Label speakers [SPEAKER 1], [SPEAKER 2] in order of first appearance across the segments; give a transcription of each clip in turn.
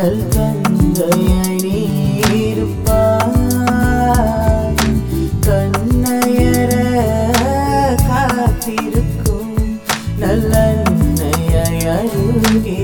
[SPEAKER 1] எங்கள் தந்தையை நீருப்பாய் கண்ணையர காத்திருக்கும் நல்ல அருகே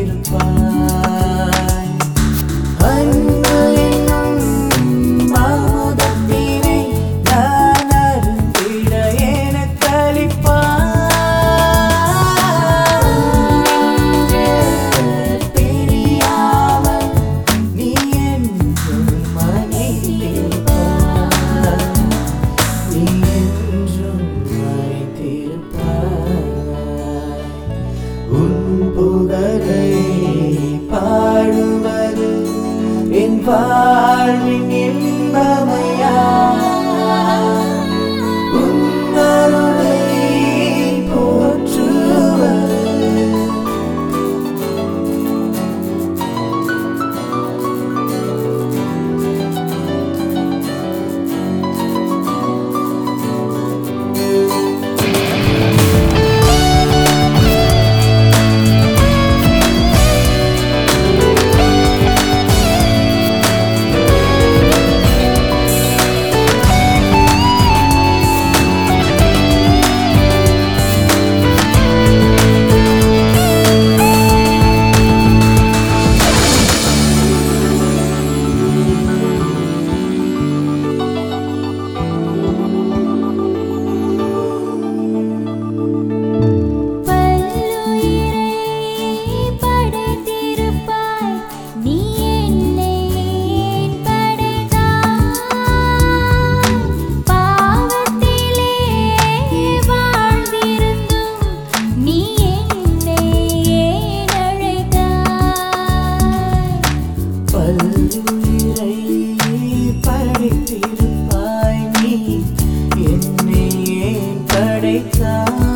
[SPEAKER 1] farming time.